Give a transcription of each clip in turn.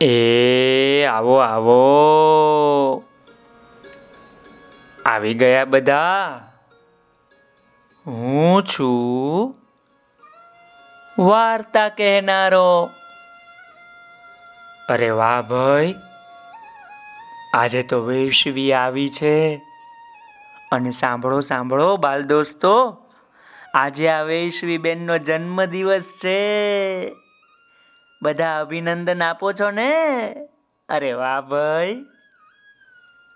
એ, આવો આવો. આવી ગયા બધા. હું છું વાર્તા કહેનારો. અરે વાહ ભાઈ, આજે તો વૈશ્વી આવી છે. અને સાંભળો સાંભળો, બાલ દોસ્તો, આજે આ વૈશ્વી બેનનો જન્મદિવસ છે. બધા અભિનંદન આપો છો ને? અરે વાહ ભાઈ.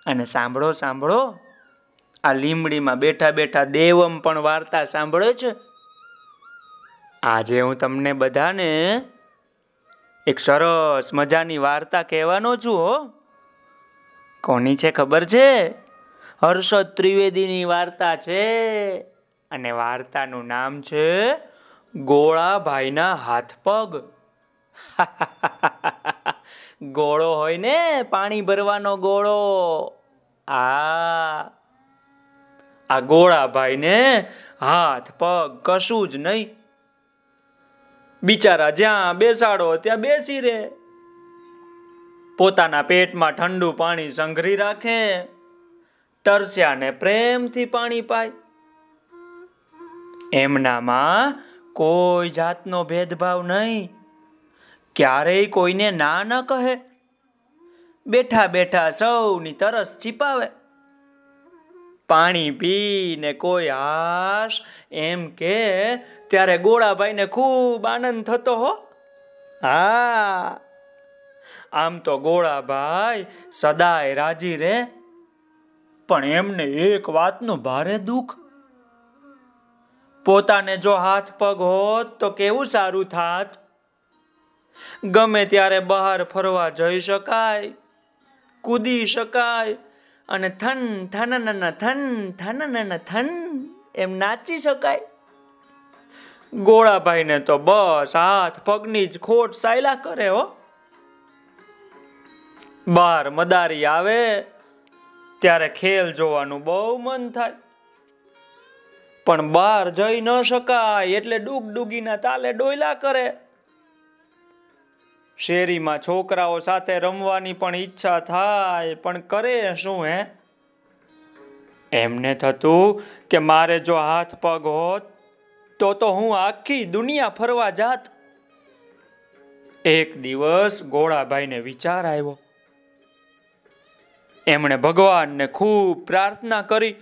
અને સાંભળો સાંભળો. આ લીમડીમાં બેઠા બેઠા દેવમ પણ વાર્તા સાંભળે છે. આજે હું તમને બધાને એક સરસ મજાની વાર્તા કહેવાનો છું હો. કોની છે ખબર છે? હર્ષદ ત્રિવેદીની વાર્તા છે. અને વાર્તાનું નામ છે ગોળાભાઈના હાથ પગ ગોળો હોય ને, પાણી ભરવાનો ગોળો. આ આ ગોળાભાઈ ને હાથ, પગ, કશું જ નહીં. બિચારા જ્યાં બેસાડો ત્યાં બેસી રહે પોતાના પેટમાં ઠંડુ પાણી સંઘરી રાખે. તરસ્યાને પ્રેમથી પાણી પાય. એમનામાં કોઈ જાતનો ભેદભાવ નહીં. ક્યારેય કોઈને ના ન કહે. બેઠા બેઠા સૌની તરસ છીપાવે. પાણી પીને કોઈ હાશ એમ કે ત્યારે ગોળાભાઈને ખૂબ આનંદ થતો હો. હા, આમ તો ગોળાભાઈ સદાય રાજી રે. પણ એમને એક વાતનું ભારે દુઃખ. પોતાને જો હાથ પગ હોત તો કેવું સારું થાત? ગમે ત્યારે બહાર ફરવા જઈ શકાય, કૂદી શકાય અને થન થન થન થન થન એમ નાચી શકાય. ગોળાભાઈને તો બસ હાથ પગની જ ખોટ સાયલા કરે હો. બાર મદારી આવે ત્યારે ખેલ જોવાનું બહુ મન થાય. પણ બહાર જઈ ન શકાય એટલે ડૂગ ડૂગીના તાલે ડોયલા કરે. શેરીમાં છોકરાઓ સાથે રમવાની પણ ઈચ્છા થાય, પણ કરે શું હે? એમને થતું કે મારે જો હાથ પગ હોત, તો તો હું આખી દુનિયા ફરવા જાત. એક દિવસ ગોળાભાઈને વિચાર આવ્યો. એમણે ભગવાનને ખૂબ પ્રાર્થના કરી.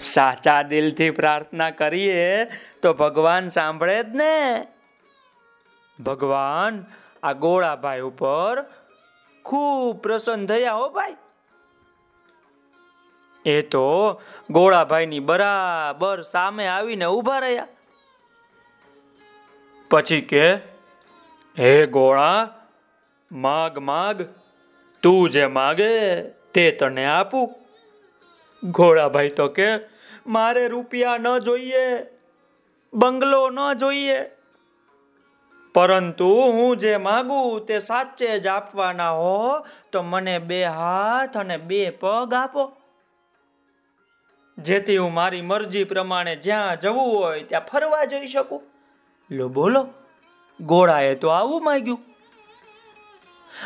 સાચા દિલથી પ્રાર્થના કરીએ તો ભગવાન સાંભળે જ ને. ભગવાન, આ ગોળાભાઈ ઉપર ખૂબ પ્રસન્ન થયા હો ભાઈ. એ તો ગોળાભાઈની બરાબર સામે આવીને ઊભા રહ્યા. પછી કે, હે ગોળા, માગ માગ, તું જે માગે તે તને આપું. ગોળાભાઈ તો કે, મારે રૂપિયા ન જોઈએ, બંગલો ન જોઈએ. પરંતુ હું જે માગું તે સાચે જ આપવાના હો, તો મને બે હાથ અને બે પગ આપો. જેથી હું મારી મરજી પ્રમાણે જ્યાં જવું હોય ત્યાં ફરવા જઈ શકું. લો, બોલો, ગોળાએ તો આવું માગ્યું.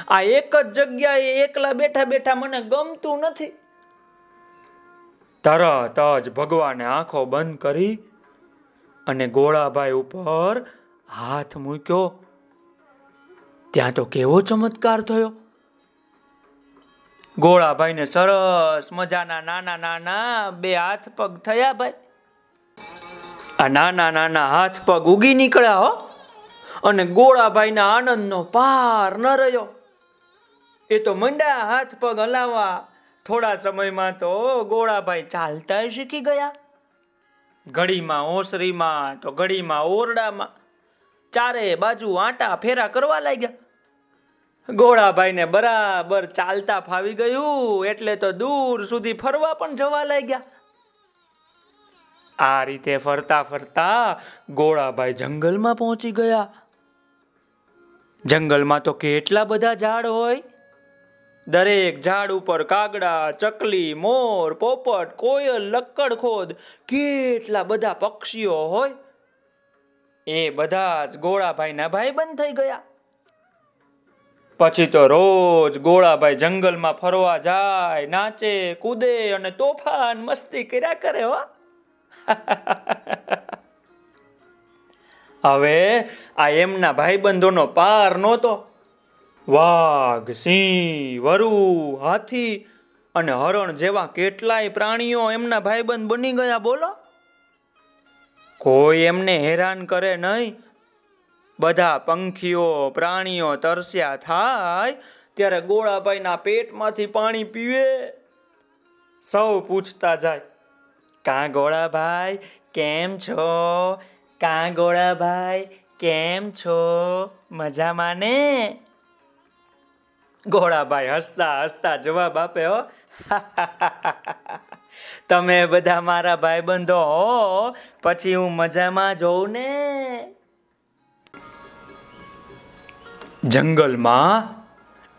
આ એક જ જગ્યાએ એકલા બેઠા બેઠા મને ગમતું નથી. તરત જ ભગવાને આંખો બંધ કરી અને ગોળાભાઈ ઉપર હાથ મૂક્યો. ત્યાં તો કેવો ચમત્કાર થયો. ગોળાભાઈને સરસ મજાના નાના નાના બે હાથ પગ થયા ભાઈ. આ નાના નાના હાથ પગ ઉગી નીકળ્યા હો. અને ગોળાભાઈના આનંદનો પાર ન રહ્યો. એ તો મંડા હાથ પગ હલાવવા થોડા સમયમાં તો ગોળાભાઈ ચાલતા શીખી ગયા. ઘડીમાં ઓસરીમાં તો ઘડીમાં ઓરડામાં ચારે બાજુ આટા ફેરા કરવા લાગ્યા. ગોળાભાઈને બરાબર ચાલતા ફાવી ગયું, એટલે તો દૂર સુધી ફરવા પણ જવા લાગ્યા. આ રીતે ફરતા ફરતા ગોળાભાઈ જંગલમાં પહોંચી ગયા. જંગલમાં તો કેટલા બધા ઝાડ હોય? દરેક ઝાડ ઉપર કાગડા, ચકલી, મોર, પોપટ, કોયલ લક્કડખોદ કેટલા બધા પક્ષીઓ હોય? એ બધા જ ગોળાભાઈના ભાઈ બંધ થઈ ગયા. પછી તો રોજ ગોળાભાઈ જંગલમાં ફરવા જાય, નાચે, કૂદે અને તોફાન મસ્તી કર્યા કરે હો. હવે આ એમના ભાઈબંધોનો પાર નહોતો. વાઘ, સિંહ, વરુ, હાથી અને હરણ જેવા કેટલાય પ્રાણીઓ એમના ભાઈબંધ બની ગયા, બોલો. કોઈ એમને હેરાન કરે નહીં. બધા પંખીઓ, પ્રાણીઓ તરસ્યા થાય ત્યારે ગોળાભાઈના પેટમાંથી પાણી પીવે. સૌ પૂછતા જાય, કાં ગોળાભાઈ, કેમ છો? કાં ગોળાભાઈ, કેમ છો? મજામાં ને? ગોળાભાઈ, હસતા હસતા જવાબ આપે, હો. તમે બધા મારા ભાઈબંધો હો, પછી હું મજામાં જોઉં ને? જંગલમાં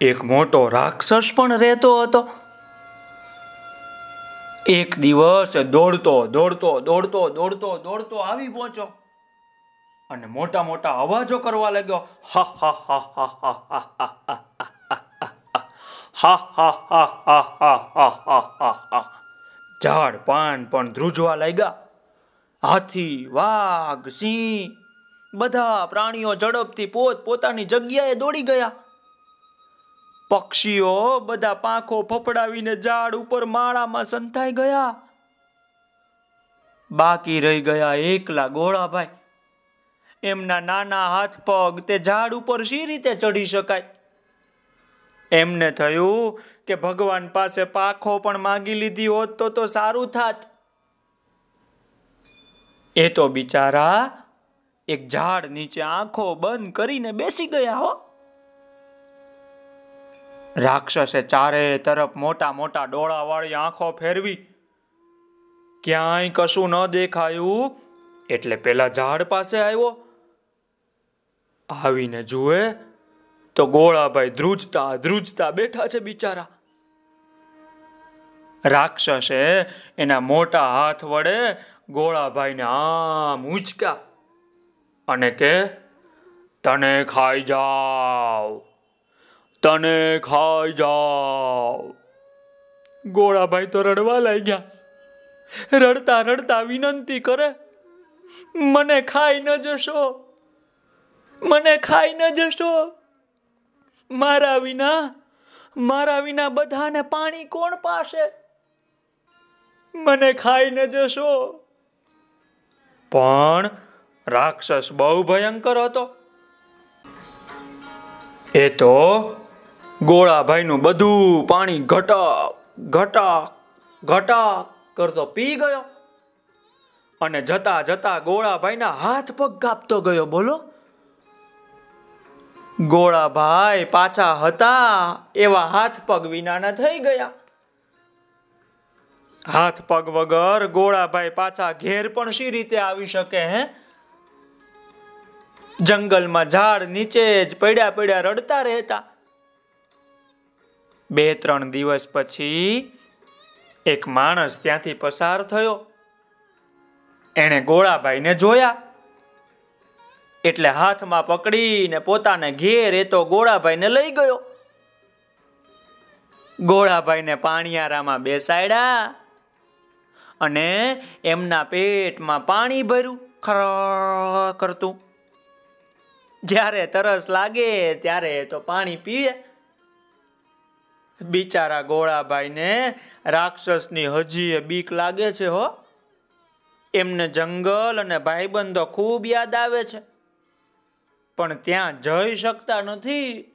એક મોટો રાક્ષસ પણ રહેતો હતો. એક દિવસ દોડતો દોડતો દોડતો દોડતો દોડતો આવી પહોંચો અને મોટા મોટા અવાજો કરવા લાગ્યો. હા હા હા હા હા હા હા. હા હા હા હા હા હા હા હા હા. ઝાડ, પાન પણ ધ્રુજવા લાગ્યા. હાથી, વાઘ, સિંહ, બધા પ્રાણીઓ ઝડપથી પોત પોતાની જગ્યાએ દોડી ગયા. પક્ષીઓ બધા પાંખો ફફડાવીને ઝાડ ઉપર માળામાં સંતાઈ ગયા. બાકી રહી ગયા એકલા ગોળાભાઈ. એમના નાના હાથ પગ તે ઝાડ ઉપર શી રીતે ચડી શકાય? એમને થયું કે ભગવાન પાસે પાખો પણ માગી લીધી હોત તો તો સારું થાત. એ તો બિચારા એક ઝાડ નીચે આંખો બંધ કરીને બેસી ગયા હો. રાક્ષસે ચારે તરફ મોટા મોટા ડોળા વાળી આંખો ફેરવી. ક્યાંય કશું ન દેખાયું એટલે પેલા ઝાડ પાસે આવ્યો. આવીને જુએ તો ગોળાભાઈ ધ્રુજતા ધ્રુજતા બેઠા છે બિચારા. રાક્ષસે એના મોટા હાથ વડે ગોળાભાઈને આમ ઉંચકા અને કે, તને ખાઈ જાવ, તને ખાઈ જાવ. ગોળાભાઈ તો રડવા લાગ્યા. રડતા રડતા વિનંતી કરે, મને ખાઈ ન જશો, મને ખાઈ ન જશો. મારા વિના મારા વિના બધાને પાણી કોણ પાશે? મને ખાઈને જશો. પણ રાક્ષસ બહુ ભયંકર હતો. એ તો ગોળાભાઈનું બધું પાણી ઘટક ઘટક ઘટક કરતો પી ગયો. અને જતા જતા ગોળાભાઈના હાથ પગ કાપતો ગયો. બોલો. ગોળાભાઈ પાછા હતા, એવા હાથ પગ વિનાના થઈ ગયા. હાથ પગ વગર ગોળાભાઈ પાછા ઘેર પણ શી રીતે આવી શકે, હે? જંગલમાં ઝાડ નીચે જ પડ્યા પડ્યા રડતા રહેતા. બે ત્રણ દિવસ પછી એક માણસ ત્યાંથી પસાર થયો. એણે ગોળાભાઈને જોયા. એટલે હાથમાં પકડીને પોતાને ઘેર એ તો ગોળાભાઈને લઈ ગયો. ગોળાભાઈને પાણીયારામાં બેસાડ્યા અને એમના પેટમાં પાણી ભર્યું, ખર કરતું. જ્યારે તરસ લાગે ત્યારે તો પાણી પીએ. બિચારા ગોળાભાઈને રાક્ષસની હજી બીક લાગે છે હો. એમને જંગલ અને ભાઈબંધો ખૂબ યાદ આવે છે. પણ ત્યાં જઈ શકતા નથી,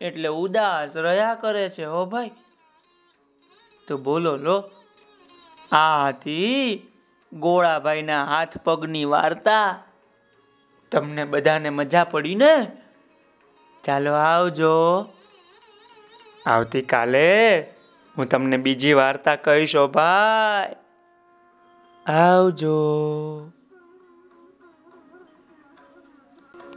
એટલે ઉદાસ રહ્યા કરે છે, હો ભાઈ. તો બોલો લો, આથી ગોળાભાઈના હાથ પગની વાર્તા તમને બધાને મજા પડી ને? ચાલો આવજો. આવતીકાલે હું તમને બીજી વાર્તા કહીશો ભાઈ. આવજો.